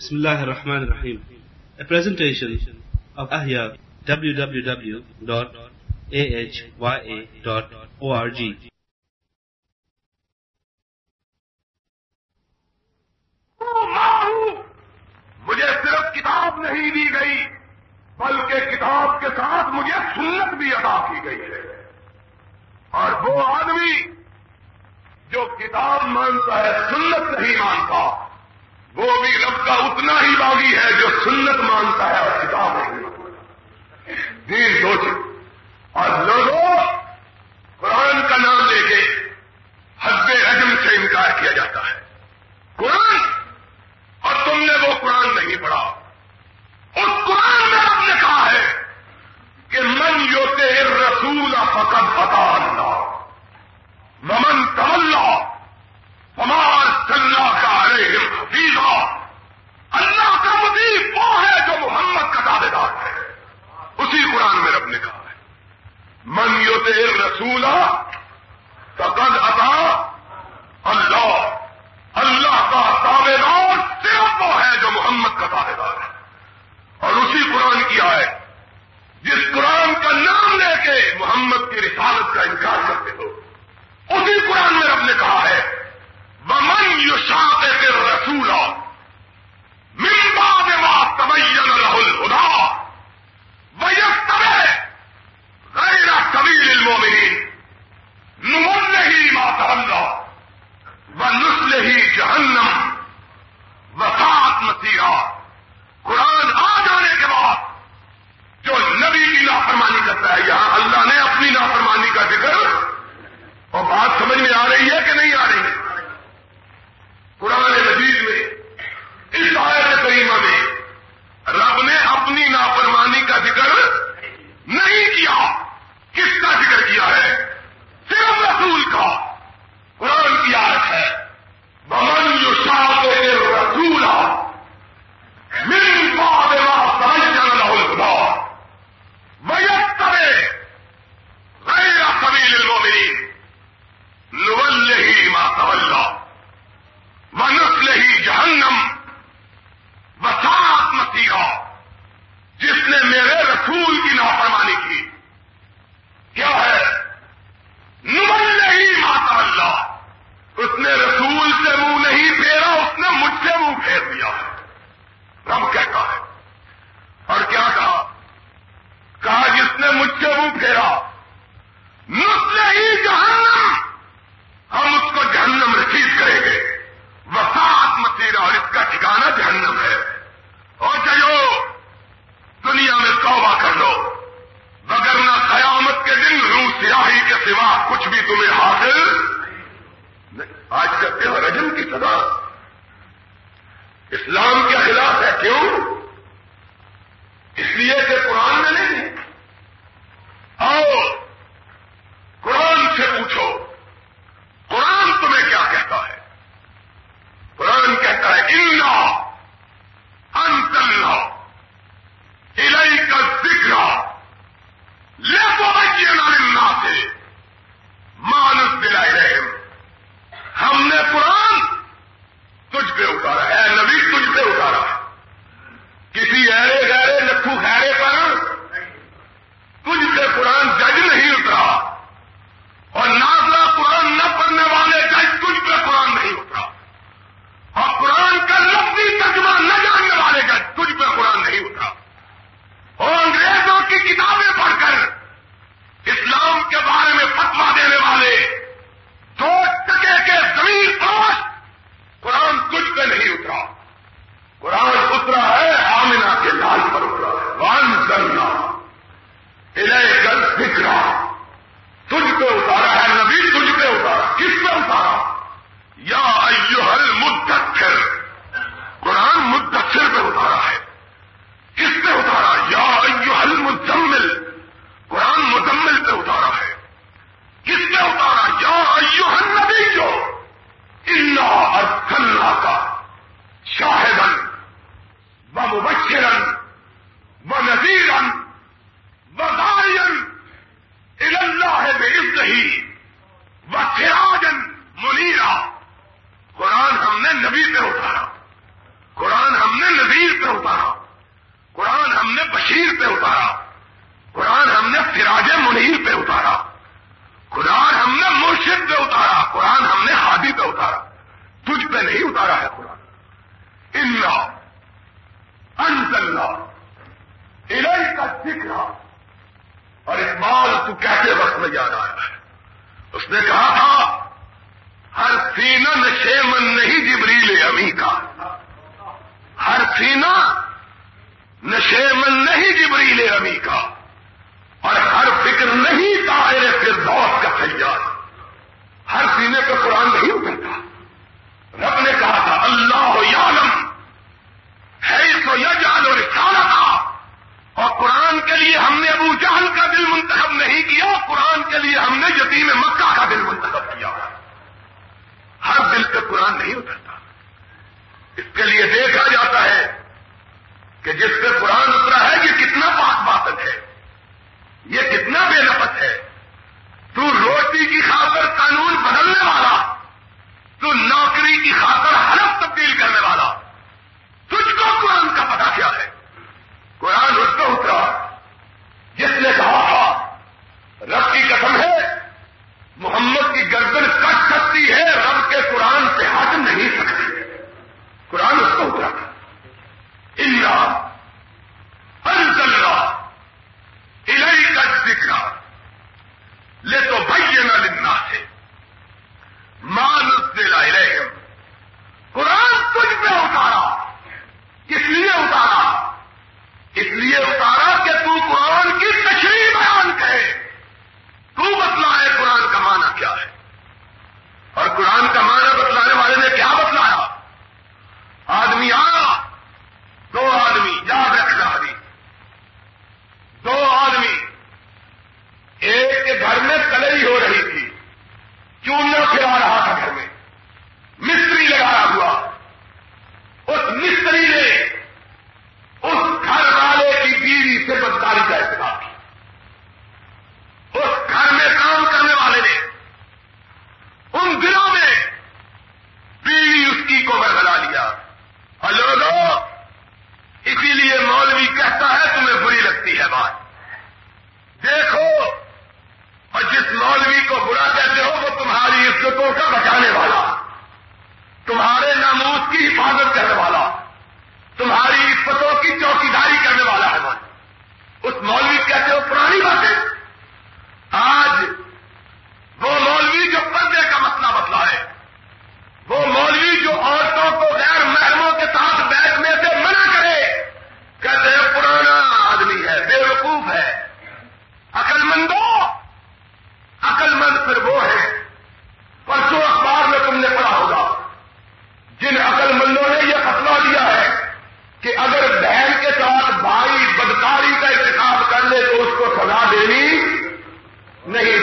بسم ar-Rahman ar-Rahim. A presentation of Ahya www.ahya.org. مجھے صرف کتاب نہیں دی گئی، بلکہ کتاب کے ساتھ مجھے سنت بھی ادا کی گئی ہے اور وہ آدمی جو کتاب مانتا ہے، سنت نہیں مانتا وہ بھی رب کا اتنا ہی باغی ہے جو سنت مانتا ہے اور کتاب ہے۔ مانتا دین سوچے اور لوگوں قرآن کا نام لے کے حد عدم سے انکار کیا جاتا ہے۔ قرآن؟ اور تم نے وہ قرآن نہیں پڑھا۔ اس قرآن میں رب نے کہا ہے کہ من یوتے رسول فقط بتا اللہ۔ مما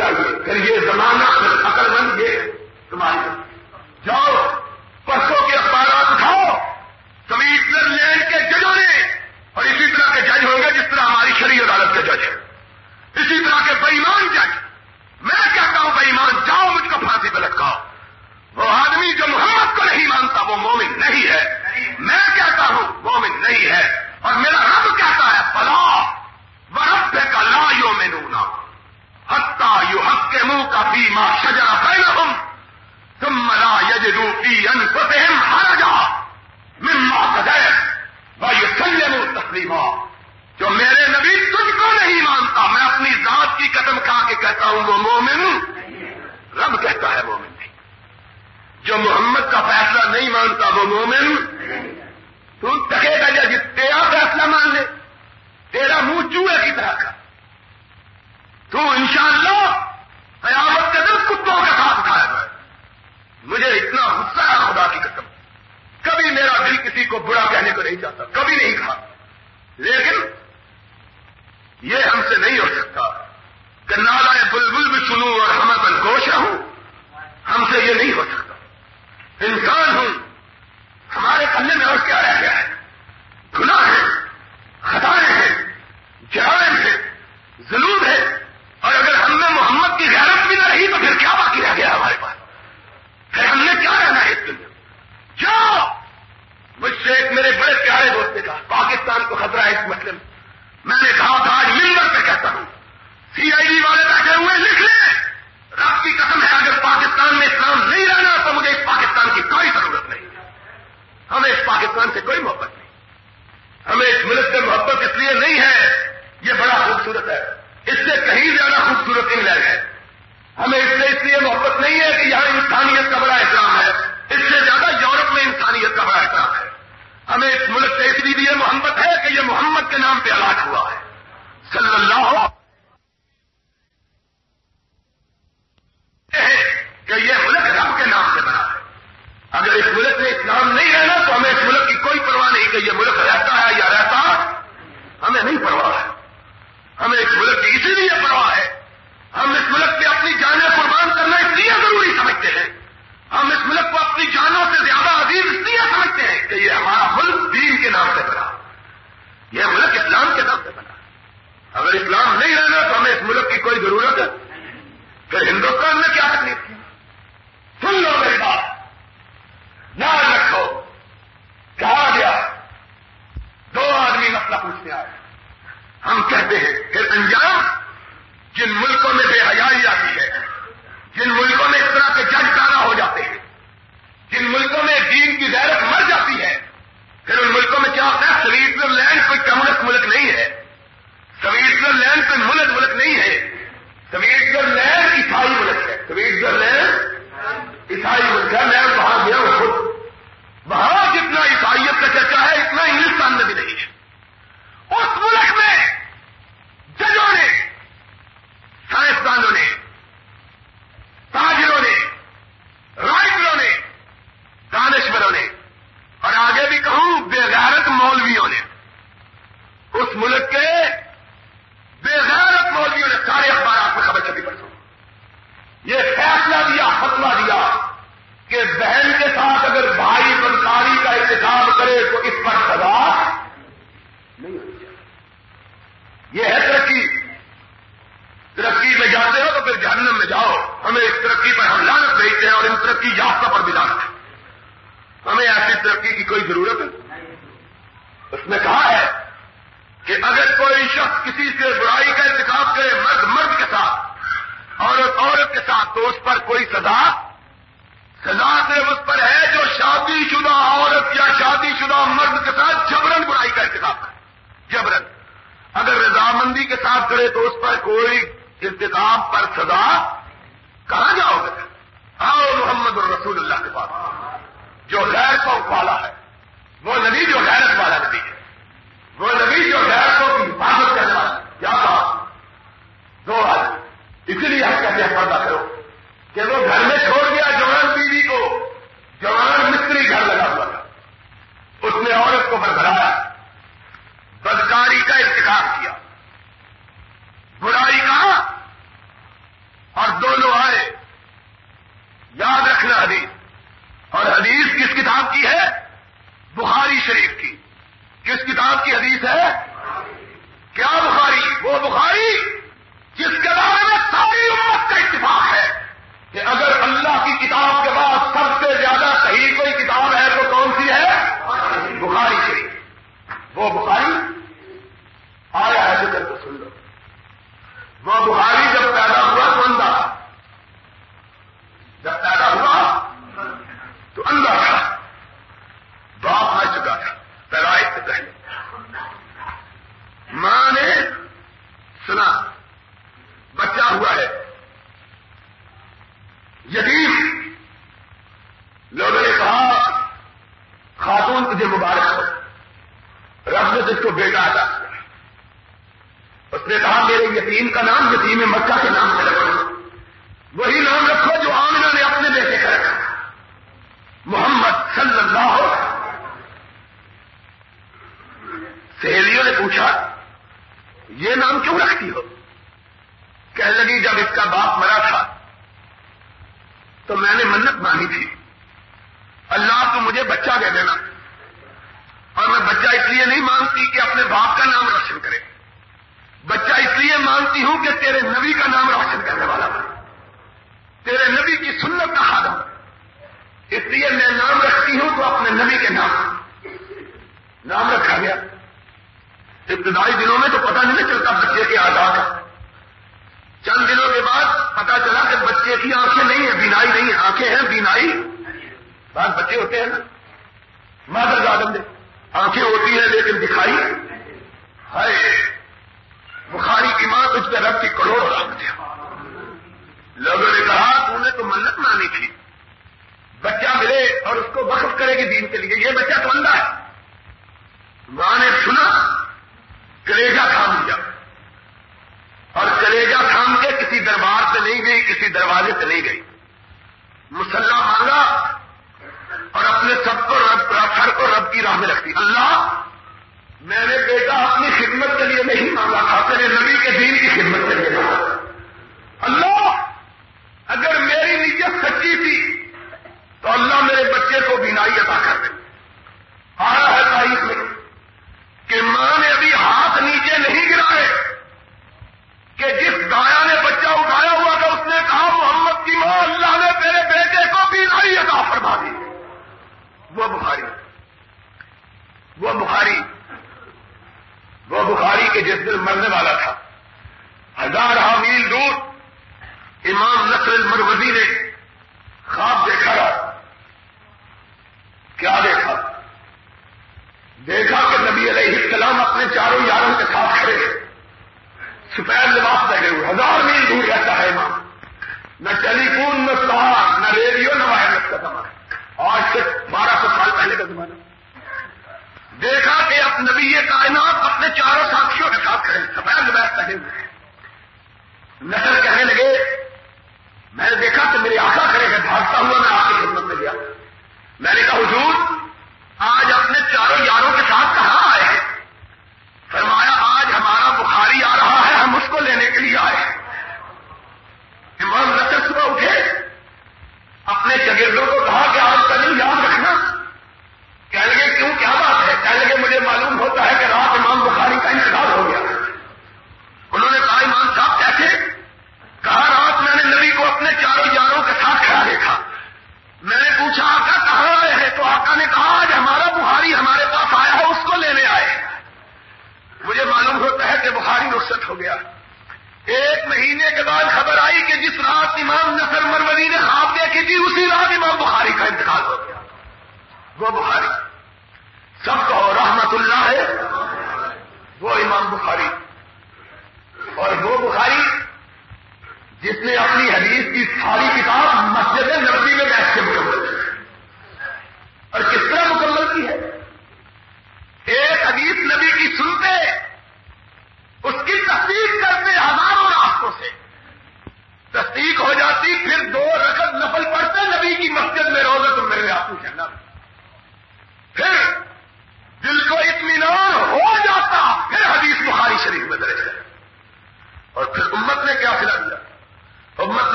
چاہیے پھر یعنی یہ زمانہ عقل مند یہ تمہاری جاؤ، پرسوں کے اخبارات اٹھاؤ۔ کمشنر لینڈ کے ججوں نے۔ اور اسی طرح کے جج ہوں گے جس طرح ہماری شریع عدالت کے جج ہیں۔ اسی طرح کے بےمان جج۔ میں کہتا ہوں بےمان جاؤ مجھ کو پھانسی پہ لٹکاؤ۔ وہ آدمی جو محمد کو نہیں مانتا، وہ مومن نہیں ہے۔ میں کہتا ہوں مومن نہیں ہے۔ اور میرا رب کہتا ہے پلا وہ رب کا لا یو میں نونا ہتھا یو حق کے منہ کا بھی ماں شجرا پہنا تم ملا یج روپی ان ہر جا مما سجائے بھائی سنجے منہ تسلیمہ جو میرے نبی تجھ کو نہیں مانتا، میں اپنی ذات کی قدم کھا کے کہتا ہوں، وہ مومن رب کہتا ہے مومن نہیں۔ جو محمد کا فیصلہ نہیں مانتا، وہ مومن تو تکے گا یا جس تیرا فیصلہ مان لے، تیرا منہ چوہے کی طرح کا تو انشاءاللہ قیامت کے دن کتوں کے ساتھ کھایا گا مجھے اتنا غصہ ہے خدا کی قسم۔ کبھی میرا دل کسی کو برا کہنے کو نہیں چاہتا، کبھی نہیں کہا لیکن یہ ہم سے نہیں ہو سکتا۔ کہ نالا بلبل بھی سنوں اور ہمیں بل گوشا ہوں، ہم سے یہ نہیں ہو سکتا۔ انسان ہوں، ہمارے پلے میں اور کیا رہ گیا ہے؟ گناہ ہے، خطائیں ہیں، جرائم ہے ظلم ہے۔ مجھ سے ایک میرے بڑے پیارے دوست نے کہا، پاکستان کو خطرہ ہے اس مسئلے میں۔ میں نے کہا تھا آج ممبر پہ کہتا ہوں۔ سی آئی ڈی والے بیٹھے ہوئے، لکھ لیں۔ رب کی قسم ہے، اگر پاکستان میں اسلام نہیں رہنا، تو مجھے اس پاکستان کی کوئی ضرورت نہیں۔ ہمیں اس پاکستان سے کوئی محبت نہیں۔ ہمیں اس ملک سے محبت اس لیے نہیں ہے، یہ بڑا خوبصورت ہے۔ اس سے کہیں زیادہ خوبصورت انگلینڈ ہے ہمیں اس سے اس لیے محبت نہیں ہے کہ یہاں انسانیت کا بڑا احساس ہمیں اس ملک سے اتنی بھی یہ محمد ہے کہ یہ محمد کے نام پہ ہلاک ہوا ہے۔ صلی اللہ کہ یہ ملک رب کے نام سے بنا ہے۔ اگر اس ملک میں اسلام نہیں رہنا تو ہمیں اس ملک کی کوئی پرواہ نہیں کہ یہ ملک رہتا ہے یا رہتا ہمیں نہیں پرواہ ہے۔ ہمیں اس ملک کی اسی لیے پرواہ ہے۔ ہم اس ملک پہ اپنی جانیں قربان کرنا اس لیے ضروری سمجھتے ہیں۔ ہم اس ملک کو اپنی جانوں سے زیادہ عظیم اس لیے سمجھتے ہیں کہ یہ ہمارا ملک دین کے نام سے بنا۔ یہ ملک اسلام کے نام سے بنا۔ اگر اسلام نہیں رہنا تو ہمیں اس ملک کی کوئی ضرورت ہے۔ کہ ہندوستان میں کیا تکلیف تھی سن لو میری بات۔ نہ رکھو کہا گیا۔ دو آدمی مسئلہ پوچھنے آئے۔ ہم کہتے ہیں جو ہے سنت کا حال اس لیے میں نام رکھتی ہوں تو اپنے نبی کے نام۔ نام رکھا گیا۔ ابتدائی دنوں میں تو پتہ نہیں چلتا بچے کی آزاد ہے چند دنوں کے بعد پتا چلا کہ بچے کی آنکھیں نہیں ہیں، بینائی نہیں آنکھیں ہیں، بینائی۔ بعض بچے ہوتے ہیں نا۔ مادر گادم دے۔ آنکھیں ہوتی ہیں لیکن دکھائی۔ ہے بخاری کی ماں تجھ پہ رب کی کروڑ رکھ دے لوگوں نے کہا، تو نے تو منت مانی تھی بچہ ملے اور اس کو وقف کرے گی دین کے لیے۔ یہ بچہ تو اندھا ہے۔ ماں نے سنا کلیجا تھام لیا۔ اور کلیجا تھام کے کسی دربار سے نہیں گئی، کسی دروازے سے نہیں گئی۔ مسلح مانگا اور اپنے سب کو رب سر کو رب کی راہ میں رکھتی اللہ، میں نے بیٹا اپنی خدمت کے لیے نہیں مانگا تھا، تیرے نبی کے دین کی نبی یہ کائنات اپنے چاروں ساتھیوں کے ساتھ کھڑے سفید لباس رہے ہوئے۔ ہیں نظر کہنے لگے، میں نے دیکھا تو میری آخا کھڑے گئے بھاگتا ہوا میں آپ کی خدمت میں گیا۔ میں نے کہا، حضور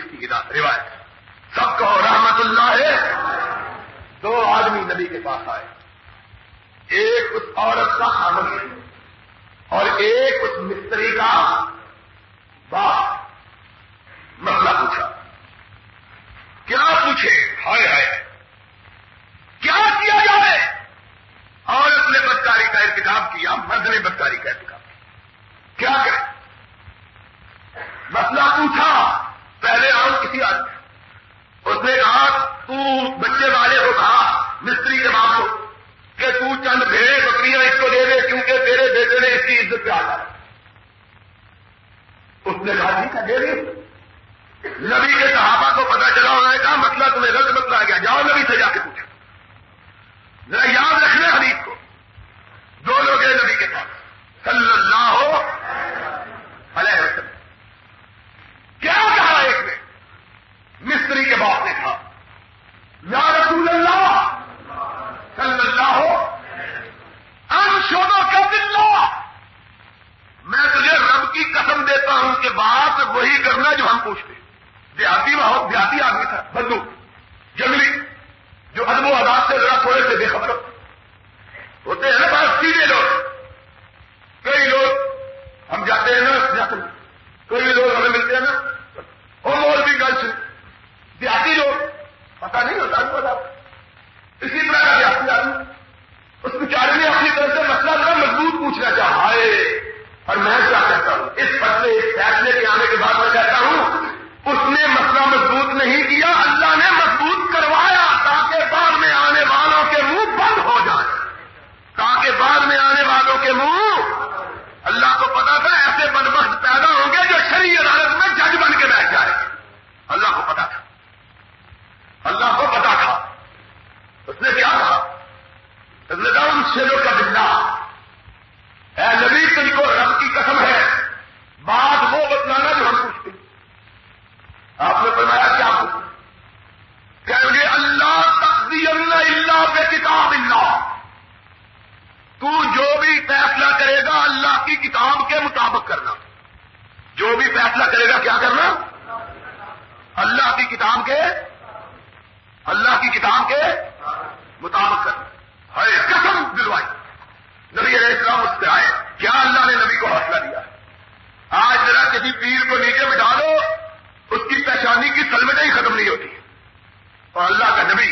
شریف کی روایت سب کو رحمت اللہ ہے۔ دو آدمی نبی کے پاس آئے۔ ایک اس عورت کا خامن اور ایک اس مستری کا باپ مسئلہ پوچھا۔ کیا پوچھے؟ ہائے ہائے۔ کیا کیا جائے؟ عورت نے بدکاری کا انتخاب کیا، مرد نے بدکاری کا انتخاب کیا۔ کرے مسئلہ پوچھا۔ پہلے آؤ کسی آدمی اس نے کہا، تو بچے والے کو کہا، مستری کے باپ کو، کہ تو چند بھیڑے بکریاں اس کو دے دے کیونکہ تیرے بیٹے نے اس کی عزت پہ آتا اس نے کہا جی کا دے دے؟ نبی کے صحابہ کو پتا چلا، انہوں نے کہا، مسئلہ تمہیں غلط مسئلہ آ گیا، جاؤ نبی سے جا کے پوچھو. ذرا یاد رکھنا حدیث کو. دو لوگ ہیں نبی کے پاس. صلی اللہ اور اللہ کا نبی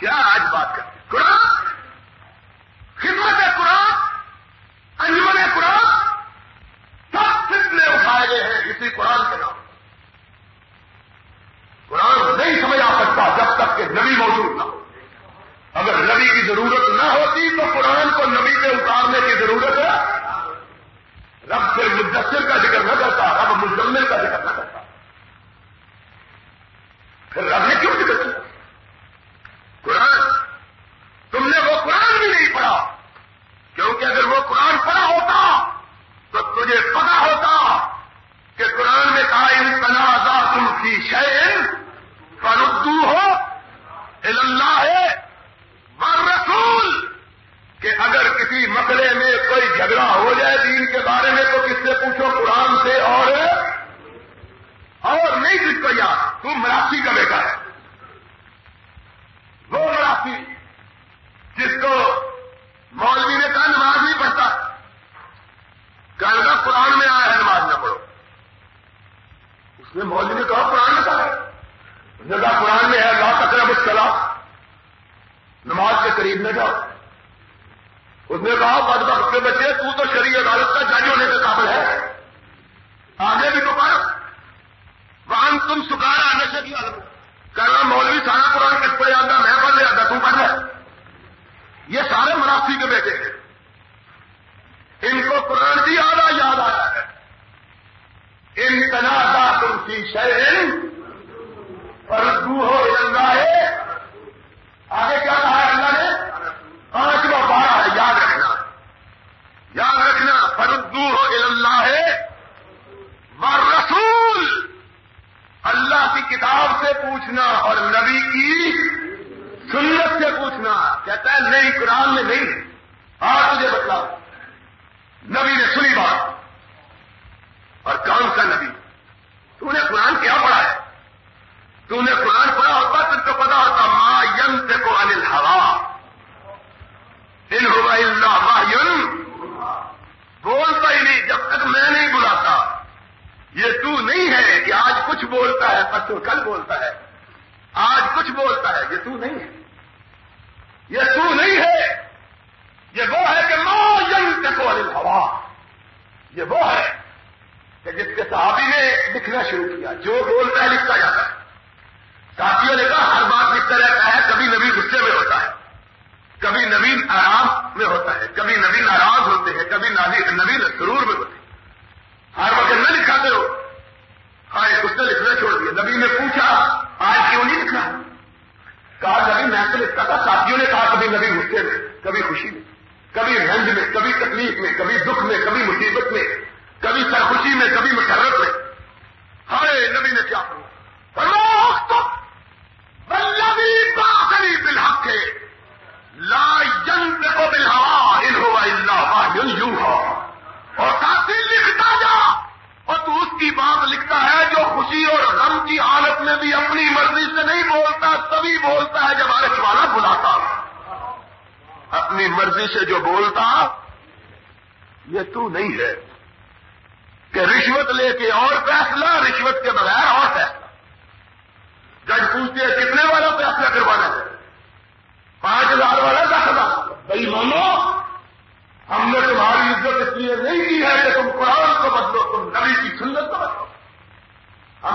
کیا آج بات کو یاد تو مراسی کا بیٹا ہے۔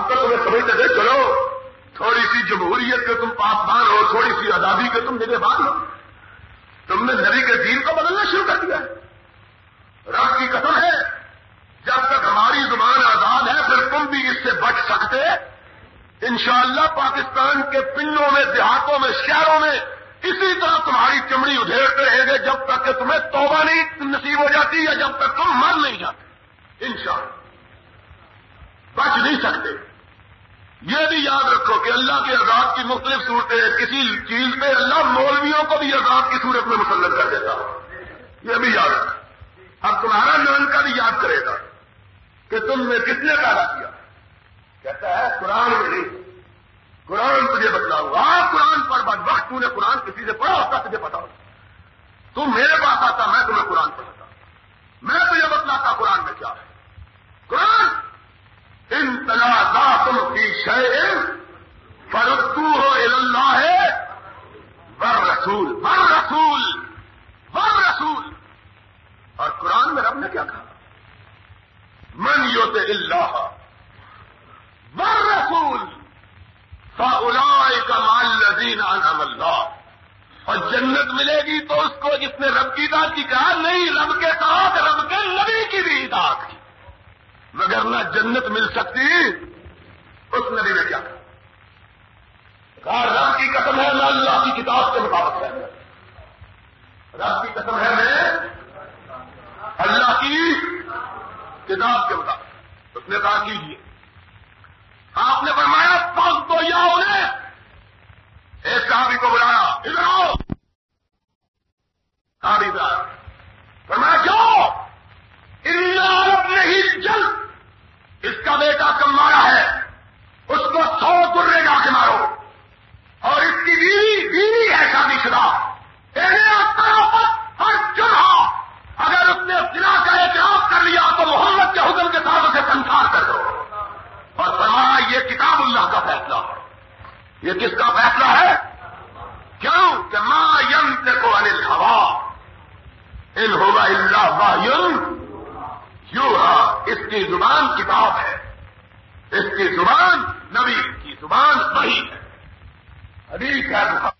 ہم تو تمہیں سمجھتے تھے چلو، تھوڑی سی جمہوریت کے تم پاسبان ہو، تھوڑی سی آزادی کے تم میرے بات ہو۔ تم نے نبی کے دین کو بدلنا شروع کر دیا رب کی قسم ہے، جب تک ہماری زبان آزاد ہے، پھر تم بھی اس سے بچ سکتے۔ انشاءاللہ پاکستان کے پنڈوں میں، دیہاتوں میں، شہروں میں اسی طرح تمہاری چمڑی ادھیڑتے رہے گے جب تک کہ تمہیں توبہ نہیں نصیب ہو جاتی یا جب تک تم مر نہیں جاتے۔ انشاءاللہ، بچ نہیں سکتے۔ یہ بھی یاد رکھو کہ اللہ کے عذاب کی مختلف صورتیں کسی چیز پہ اللہ مولویوں کو بھی عذاب کی صورت میں مسلط کر دیتا یہ بھی یاد رکھو۔ اب تمہارا نان کا بھی یاد کرے گا کہ تم نے کس نے پیدا کیا۔ کہتا ہے، قرآن میں نہیں۔ قرآن تجھے بتلاؤں۔ گا قرآن پر بد وقت نے قرآن کسی سے پڑھا ہوتا، تجھے پتا ہو تم میرے پاس آتا، میں تمہیں قرآن پڑھاتا۔ میں تجھے بتلاتا قرآن میں کیا ہے۔ قرآن ان تنازع تم کی شہ فرتو ہو اللہ ہے بر رسول بر رسول بر رسول۔ اور قرآن میں رب نے کیا کہا؟ من یوت اللہ بر رسول کمال لذین انعم اللہ۔ اور جنت ملے گی تو اس کو جس نے رب کی داد کی کہا، نہیں، رب کے ساتھ، رب کے نبی کی بھی داد کی۔ مگر نہ جنت مل سکتی اس نبی نے کیا کہا، رب کی قسم ہے نہ اللہ کی کتاب کے مطابق ہے۔ رب کی قسم ہے، میں اللہ کی کتاب کے مطابق۔ اس نے کہا کیجیے آپ نے فرمایا پگ تو یا انہیں۔ ایک صحابی کو بلایا، ادھر آؤ۔ صحابی صاحب فرمایا کیوں عرب نہیں، جلد اس کا بیٹا کم مارا ہے، اس کو سو گرے جا کے مارو۔ اور اس کی بیوی بیوی ہے شادی شدہ۔ ہر چنہا اگر اس نے سلا کا اعتراف کر لیا تو محمد کے حکم کے ساتھ اسے سنسار کر دو۔ اور فرمایا یہ کتاب اللہ کا فیصلہ۔ ہے یہ کس کا فیصلہ ہے؟ کیوں؟ کہ ماں یم کو انل ہوا ان ہوگا اللہ یم اس کی زبان کتاب ہے۔ اس کی زبان نبی کی زبان وہی ہے۔ حدیث ہے